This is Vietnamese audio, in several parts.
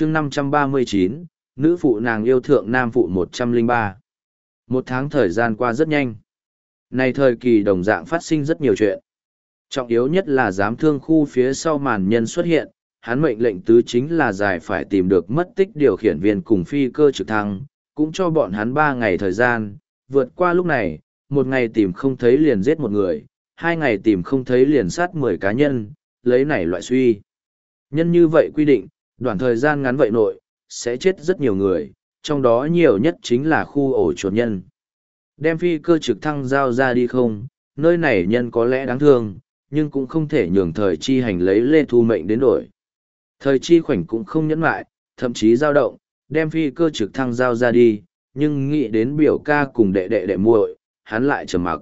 chương 539, nữ phụ nàng yêu thượng nam phụ 103. Một tháng thời gian qua rất nhanh. Này thời kỳ đồng dạng phát sinh rất nhiều chuyện. Trọng yếu nhất là giám thương khu phía sau màn nhân xuất hiện, hắn mệnh lệnh tứ chính là giải phải tìm được mất tích điều khiển viên cùng phi cơ trực thăng, cũng cho bọn hắn ba ngày thời gian, vượt qua lúc này, một ngày tìm không thấy liền giết một người, hai ngày tìm không thấy liền sát mười cá nhân, lấy này loại suy. Nhân như vậy quy định, đoạn thời gian ngắn vậy nội, sẽ chết rất nhiều người, trong đó nhiều nhất chính là khu ổ chuột nhân. Đem phi cơ trực thăng giao ra đi không, nơi này nhân có lẽ đáng thương, nhưng cũng không thể nhường thời chi hành lấy lê thu mệnh đến đổi. Thời chi khoảnh cũng không nhẫn lại, thậm chí dao động, đem phi cơ trực thăng giao ra đi, nhưng nghĩ đến biểu ca cùng đệ đệ đệ muội, hắn lại trầm mặc.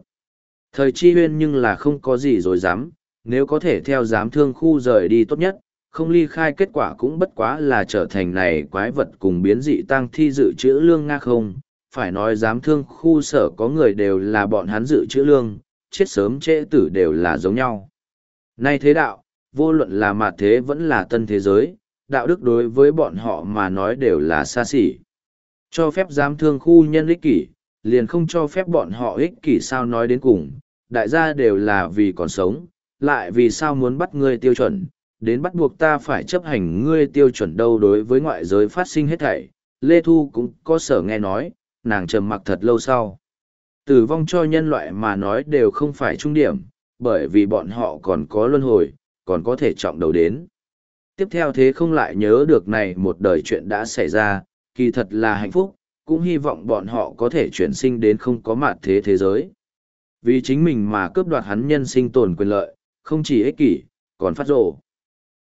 Thời chi huyên nhưng là không có gì rồi dám, nếu có thể theo giám thương khu rời đi tốt nhất, không ly khai kết quả cũng bất quá là trở thành này quái vật cùng biến dị tăng thi dự trữ lương nga không. Phải nói giám thương khu sở có người đều là bọn hắn dự trữ lương, chết sớm trễ tử đều là giống nhau. Nay thế đạo, vô luận là mạt thế vẫn là tân thế giới, đạo đức đối với bọn họ mà nói đều là xa xỉ. Cho phép giám thương khu nhân ích kỷ, liền không cho phép bọn họ ích kỷ sao nói đến cùng, đại gia đều là vì còn sống, lại vì sao muốn bắt người tiêu chuẩn, đến bắt buộc ta phải chấp hành ngươi tiêu chuẩn đâu đối với ngoại giới phát sinh hết thảy. Lê Thu cũng có sở nghe nói, nàng trầm mặc thật lâu sau. Tử vong cho nhân loại mà nói đều không phải trung điểm, bởi vì bọn họ còn có luân hồi, còn có thể trọng đầu đến. Tiếp theo thế không lại nhớ được này một đời chuyện đã xảy ra, kỳ thật là hạnh phúc, cũng hy vọng bọn họ có thể chuyển sinh đến không có mặt thế thế giới. Vì chính mình mà cướp đoạt hắn nhân sinh tồn quyền lợi, không chỉ ích kỷ, còn phát rồ.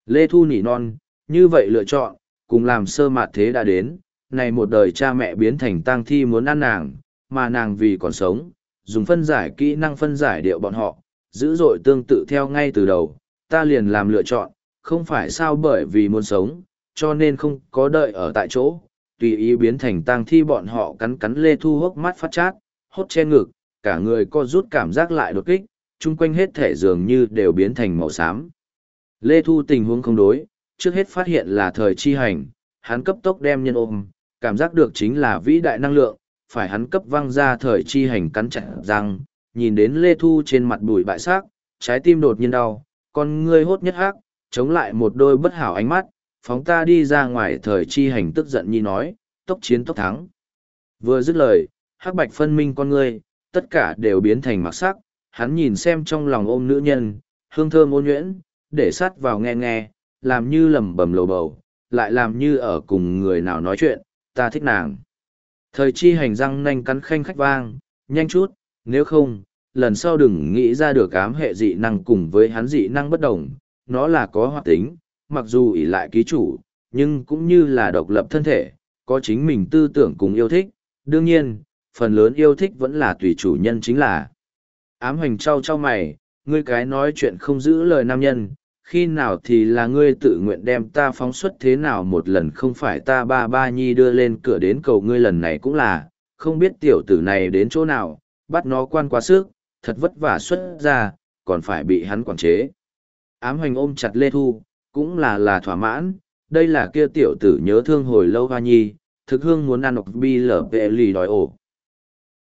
Lê Thu nỉ non, như vậy lựa chọn, cùng làm sơ mạt thế đã đến, này một đời cha mẹ biến thành tang thi muốn ăn nàng, mà nàng vì còn sống, dùng phân giải kỹ năng phân giải điệu bọn họ, dữ dội tương tự theo ngay từ đầu, ta liền làm lựa chọn, không phải sao bởi vì muốn sống, cho nên không có đợi ở tại chỗ, tùy ý biến thành tang thi bọn họ cắn cắn lê thu hốc mắt phát chát, hốt che ngực, cả người co rút cảm giác lại đột kích, chung quanh hết thể dường như đều biến thành màu xám. Lê Thu tình huống không đối, trước hết phát hiện là thời chi hành, hắn cấp tốc đem nhân ôm, cảm giác được chính là vĩ đại năng lượng, phải hắn cấp văng ra thời chi hành cắn chặt răng, nhìn đến Lê Thu trên mặt bụi bại xác, trái tim đột nhiên đau, con ngươi hốt nhất hắc, chống lại một đôi bất hảo ánh mắt, phóng ta đi ra ngoài thời chi hành tức giận nhi nói, tốc chiến tốc thắng. Vừa dứt lời, hắc bạch phân minh con ngươi, tất cả đều biến thành mặc sắc, hắn nhìn xem trong lòng ôm nữ nhân, hương thơm ôn nhuyễn, để sát vào nghe nghe, làm như lầm bầm lầu bầu, lại làm như ở cùng người nào nói chuyện, ta thích nàng. Thời chi hành răng nanh cắn khanh khách vang, nhanh chút, nếu không, lần sau đừng nghĩ ra được ám hệ dị năng cùng với hắn dị năng bất đồng, nó là có hoạt tính, mặc dù ỷ lại ký chủ, nhưng cũng như là độc lập thân thể, có chính mình tư tưởng cùng yêu thích, đương nhiên, phần lớn yêu thích vẫn là tùy chủ nhân chính là. Ám hành trao trao mày, ngươi cái nói chuyện không giữ lời nam nhân, khi nào thì là ngươi tự nguyện đem ta phóng xuất thế nào một lần không phải ta ba ba nhi đưa lên cửa đến cầu ngươi lần này cũng là, không biết tiểu tử này đến chỗ nào, bắt nó quan quá sức, thật vất vả xuất ra, còn phải bị hắn quản chế. Ám hoành ôm chặt Lê Thu, cũng là là thỏa mãn, đây là kia tiểu tử nhớ thương hồi lâu hoa nhi, thực hương muốn ăn ọc bi lở vệ lì đòi ổ.